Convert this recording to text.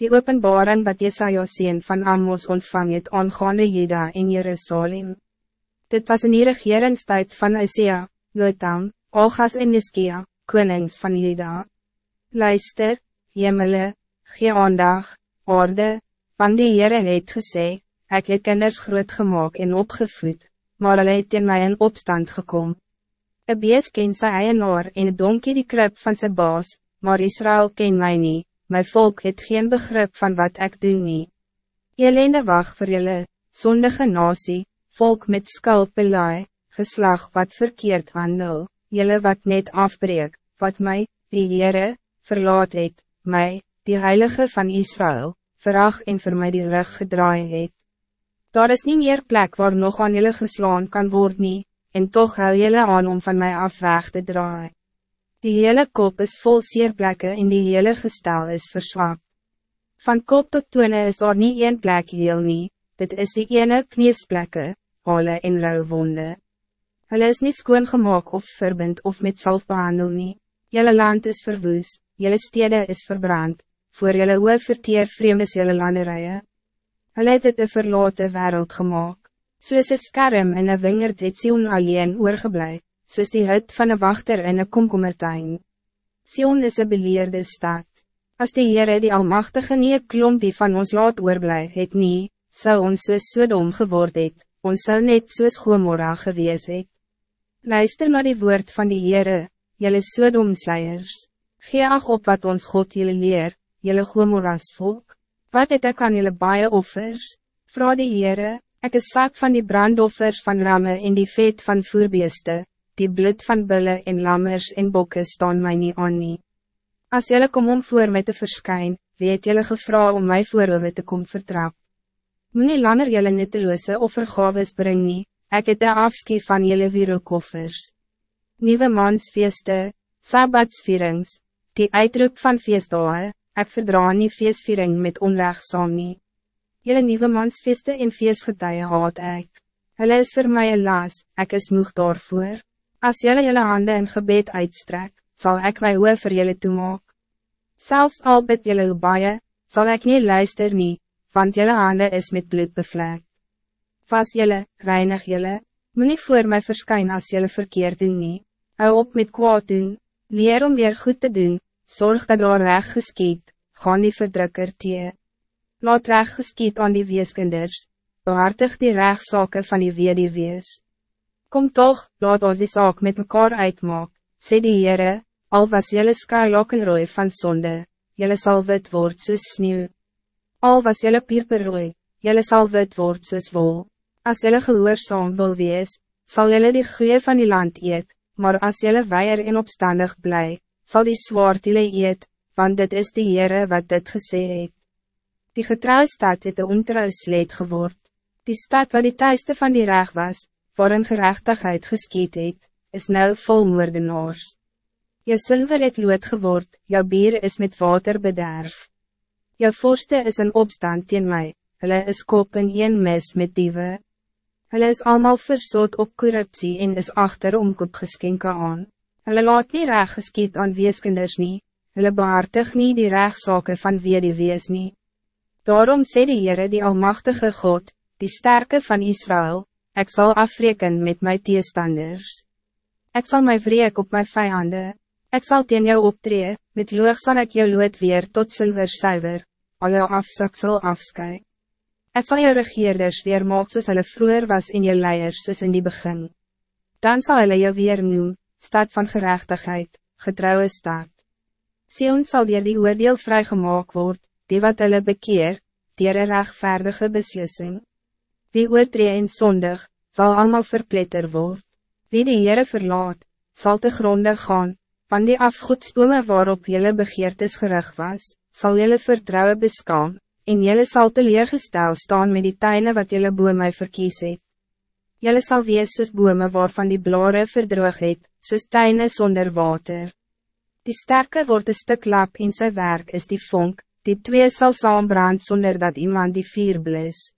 Die openbaring wat Jesaja sien van Amos ontvang het aangaande Juda en Jerusalem. Dit was in die regeringstijd van Isaiah, Jotam, Olgas en Niskia, konings van Juda. Luister, jemele, gee aandag, orde, want die Heere het gesê, ek het kinders groot gemaakt en opgevoed, maar hulle het in my in opstand gekom. Een bees ken sy eienaar en donkie die krip van zijn baas, maar Israël ken mij niet mijn volk het geen begrip van wat ik doe nie. Elende wacht voor jullie, zondige nasie, volk met skulpelaai, geslag wat verkeerd handel, jullie wat net afbreek, wat mij, die Heere, verlaat het, mij, die Heilige van Israël, verag en vir my die rug gedraai het. Daar is niet meer plek waar nog aan jullie geslaan kan worden, en toch hou jullie aan om van mij af weg te draaien. Die hele kop is vol seerplekke en die hele gestel is verswak. Van kop tot tone is daar niet één plek heel nie, dit is die ene kniesplekke, hale en rouwwonde. Hulle is niet skoon gemaakt of verbind of met salf behandel nie. Jelle land is verwoes, jelle stede is verbrand, voor jelle oor verteer vreemd is jelle landerijen. Hulle het het een verlaten wereld gemaakt. Soos een skerm in een wingerd het Sion alleen oorgebleid soos die hut van een wachter in een komkommertuin. Sion is een beleerde stad. Als de Heere die Almachtige nie een klompie van ons laat oorblij het nie, zou ons soos Sodom geword het, ons zou net soos Gomorra gewees het. Luister naar die woord van die Heere, jylle Sodomsleiers. Gee ag op wat ons God jylle leer, jylle Gomorras volk. Wat het ek aan jylle baie offers? Vra die Heere, ek is zak van die brandoffers van ramme en die vet van voerbeeste, die bloed van bulle en lammers en bokken staan mij niet aan nie. As jylle kom om voor mij te verskyn, weet jylle gevra om my voorover te kom vertrap. Moe langer jylle nutteloze offergaves bring nie, ek het de afskie van jylle wereldkoffers. Nieuwe mansfeeste, sabbatsvierings, die uitroep van feestdagen, ek verdra nie feestviering met onrechtsaam nie. Jylle nieuwe mansfeeste en feestgetuie haat ek. Hulle is voor mij een laas, ek is moeg daarvoor. Als jullie jullie handen in gebed uitstrek, zal ik mij oor voor jullie toemaak. Zelfs al bid jullie baie, zal ik niet luister nie, want jullie handen is met bloed bevlekt. Vas jullie, reinig jullie, moet niet voor mij verschijnen als jullie verkeerd doen nie. Hou op met kwaad doen, leer om weer goed te doen, zorg dat er recht geskiet, gaan die verdrukker tee. Laat recht geskiet aan die weeskinders, behartig die rechtszaken van die weer die wees. Kom toch, laat ons die zaak met mekaar uitmaak, sê die Heere, al was jylle skarlokkenrooi van zonde, jylle sal wit word soos sneeuw. Al was jylle pierperrooi, jylle sal wit word soos wol. As jylle gehoorzaam wil wees, sal jylle die goeie van die land eet, maar as jylle weier en opstandig bly, sal die zwaard jylle eet, want dit is die Heere wat dit gesê het. Die getrouwe stad het de ontrouw sleet geword. Die stad wat die thuiste van die reg was, waarin gerechtigheid geskiet het, is nou vol moordenaars. Jou zilver het lood geword, jou bier is met water bederf. Jou vorste is in opstand teen mij, hulle is kop in een mes met diewe. Hulle is allemaal versot op corruptie en is achter omkoop geskenke aan. Hulle laat nie reg geskiet aan weeskinders nie, hulle behartig nie die rechtszaken van wie die wees nie. Daarom sê die Heere die Almachtige God, die sterke van Israël, Ik zal afreken met mijn tegenstanders. Ik zal mij wreek op mijn vijanden. Ik zal tegen jou optreden, met loog zal ik jou lood weer tot zilver zuiver, al jou afzak zal afsky. Ik zal jou regeerders weer maak soos hulle vroeger was in je leiers soos in die begin. Dan zal hulle jou weer noem, stad van gerechtigheid, getrouwe stad. Sion zal weer die oordeel vrygemaak word, die wat hulle bekeer, dier een rechtvaardige beslissing. Wie oortree en zondig, zal allemaal verpletter worden. Wie de Heere verlaat, zal te gronde gaan, van die afgoedsbome waarop jelle begeertes gerig was, zal jelle vertrouwen beskaan, en jelle zal teleurgestel staan met die tuine wat jelle boe my verkies het. Jelle sal wees soos bome waarvan die blare verdroog het, soos tuine zonder water. Die sterke wordt een stuk lap in zijn werk is die vonk, die twee zal saambrand zonder dat iemand die vier blis.